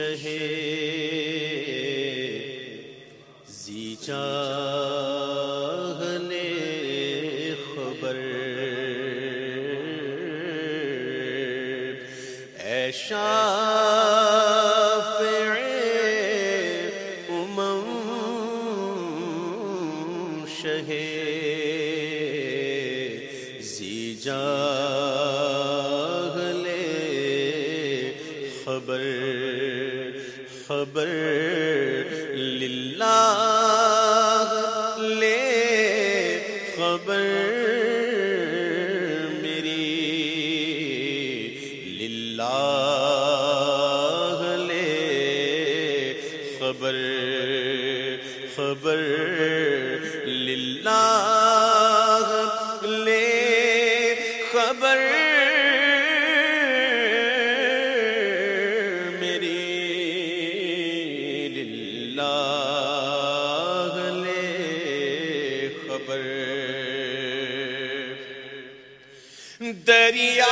شہ زی چاہنے خبر۔ ایشا شہ زی لے دریا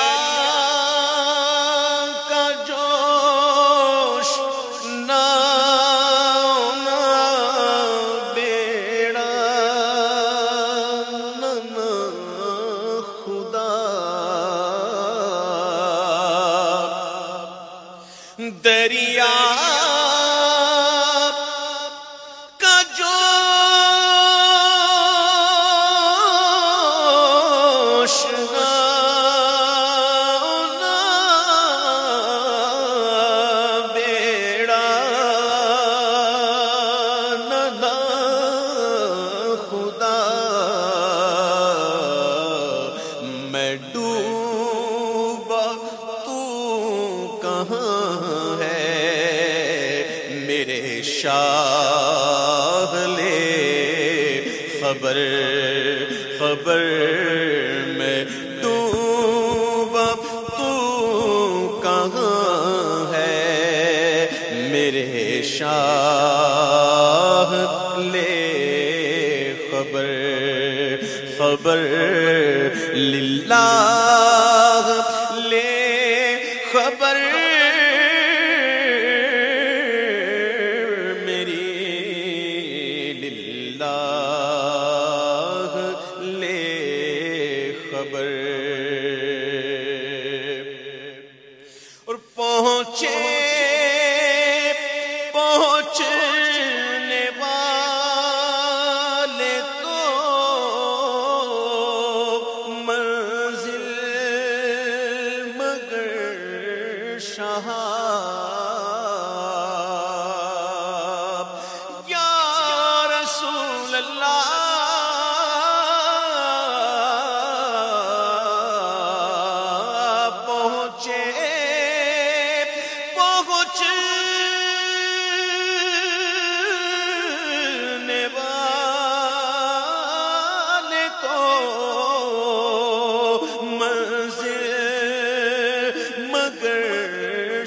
کا جوش نہ بیڑا خدا دریا میرے شاہ لے خبر خبر میں ڈوبا، تو کہاں ہے میرے شاہ لے خبر خبر للہ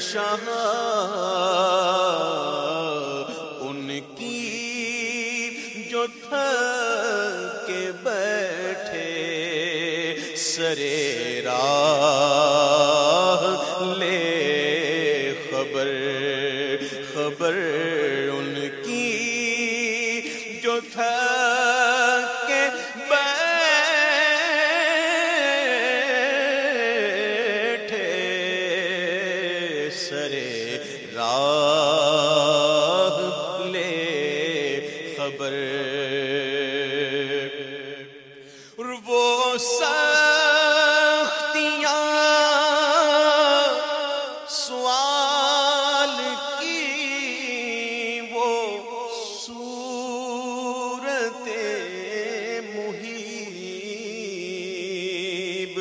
شاہ ان کی جو تھک کے بیٹھے سرے راہ لے خبر خبر خبر۔ وہ سختیاں سوال کی وہ صورت محیب۔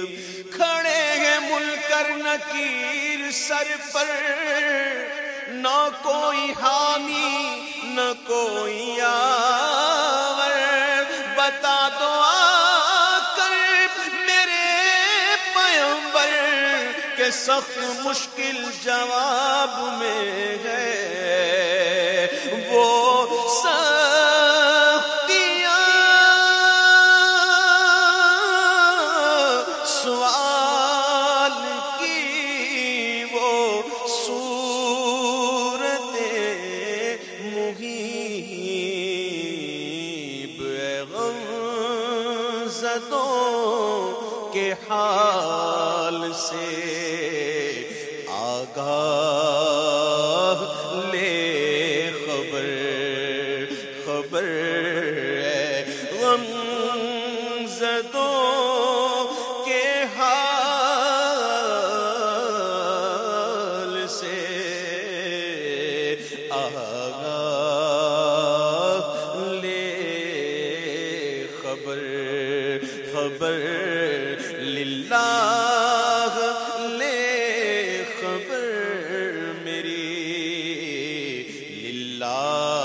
کھڑے ہیں ملکر نکیر سر پر، نہ کوئی حامی نہ کوئی آور بتا دو آ کر میرے پیمبر کے سخت مشکل جواب میں ہے۔ وہ سب آگاہ لے خبر خبر ہے۔ غم زدوں کے حال سے آگاہ للہ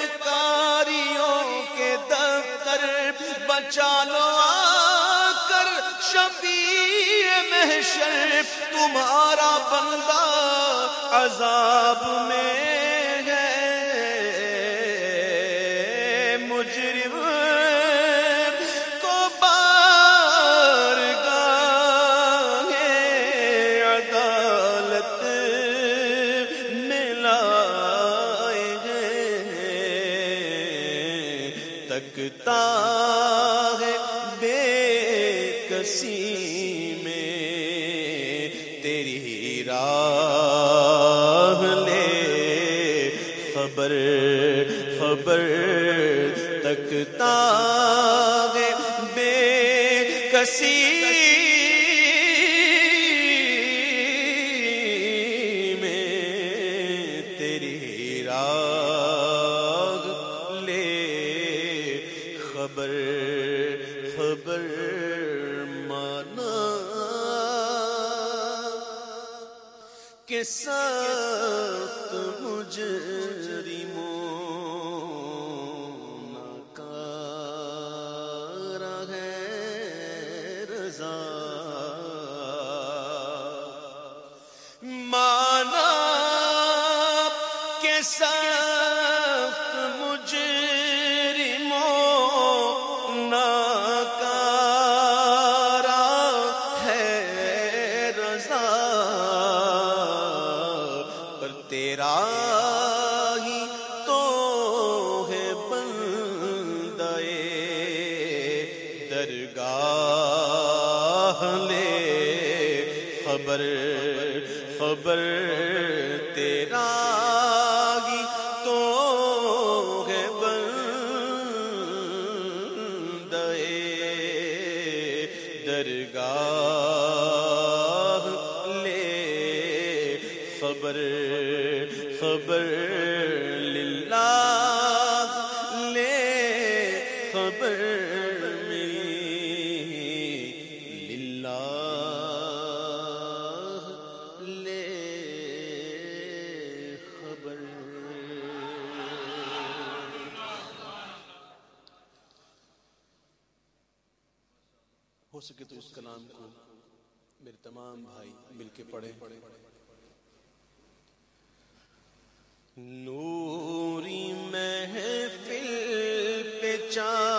بدکاریوں کے دفتر بچا لو آ کر شفیع محشر تمہارا بندہ عذاب میں کسی میں تیری راہ لے خبر خبر تک کے سخت مجرموں ناکار ہے رضا۔ مانا کے سخت خبر خبر تیرا ہی تو ہے دے درگاہ لے خبر خبر سکے تو اس کلام کو میرے تمام بھائی مل کے پڑھیں۔ نوری محفل پہ چادر